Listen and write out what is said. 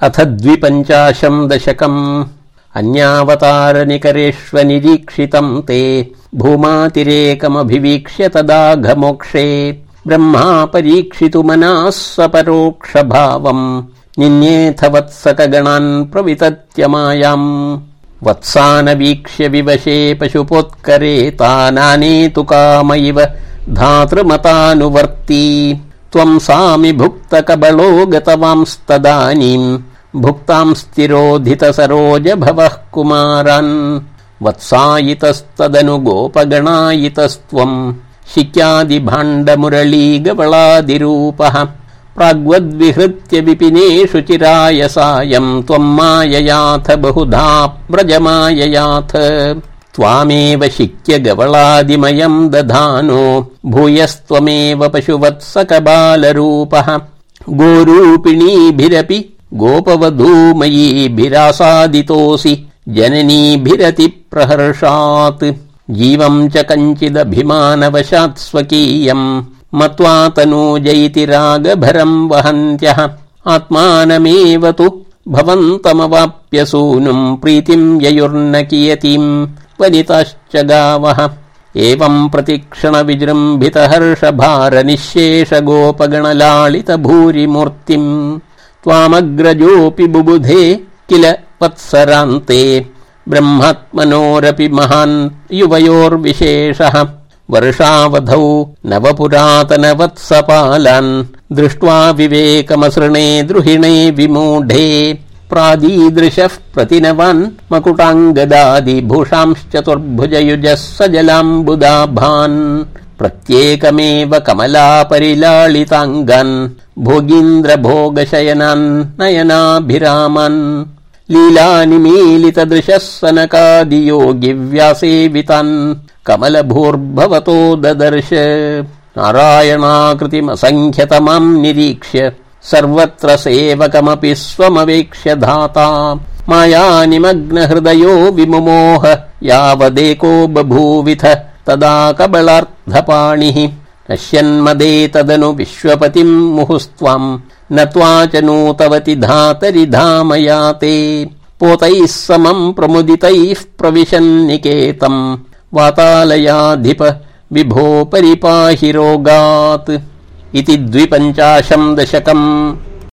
अथ द्विपञ्चाशम् दशकम्। अन्यावतारनिकरेष्वनिरीक्षितम् ते भूमातिरेकमभिवीक्ष्य तदाघमोक्षे। ब्रह्मा परीक्षितुमनाः स्वपरोक्षभावम्। निन्येथ वत्सकगणान् प्रवितत्यमायाम्। वत्सानवीक्ष्य विवशे पशुपोत्करे तानानेतु काम इव धातृमतानुवर्ती। त्वम् सामि भुक्तकबलो गतवांस्तदानीम् सरोज भवः कुमारान्। वत्सायितस्तदनु गोपगणायितस्त्वम् शिक्यादि भाण्डमुरली गवलादिरूपः प्राग्वद्विहृत्य विपिनेषु चिराय सायम् त्वम् माययाथ बहुधा व्रजमाययाथ त्वामेव शिक्य गवलादिमयम् दधानो भूयस्त्वमेव पशुवत्सकबालरूपः। गोरूपिणीभिरपि गोपवधूमयीभिरासादितोऽसि जननीभिरति प्रहर्षात् जीवम् च कञ्चिदभिमानवशात् स्वकीयम् मत्वा तनूजयिति रागभरम् वहन्त्यः। आत्मानमेव तु भवन्तमवाप्य सूनुम् प्रीतिम् ययुर्न कियतीम् वनिताश्च गावः। एवम् प्रतिक्षण त्वामग्रजोऽपि बुबुधे किल वत्सरान्ते। ब्रह्मात्मनोरपि महान् युवयोर्विशेषः। वर्षावधौ नवपुरातन वत्सपालान् दृष्ट्वा विवेकमसृणे द्रुहिणे विमूढे। प्रादीदृशः प्रतिनवान् मकुटाङ्गदादिभूषांश्चतुर्भुजयुजः स जलाम्बुदाभान् प्रत्येकमेव कमला परिलालिताङ्गान् भोगीन्द्र भोगशयनान् नयनाभिरामान्। लीलानिमीलित दृशः सनकादियोगि व्यासेवितान् कमलभूर्भवतो ददर्श। नारायणाकृतिमसङ्ख्यतमाम् निरीक्ष्य। सर्वत्र सेवकमपि स्वमवेक्ष्य धाता। माया निमग्न हृदयो विमुमोह। यावदेको बभूविथ। तदा कबलार्धपाणिः नश्यन्मदे तदनु विश्वपतिम् मुहुस्त्वाम्। न त्वा च नूतवति धातरि धामयाते। पोतैः समम् प्रमुदितैः प्रविशन्निकेतम् वातालयाधिप विभो परिपाहि रोगात् इति द्विपञ्चाशम् दशकम्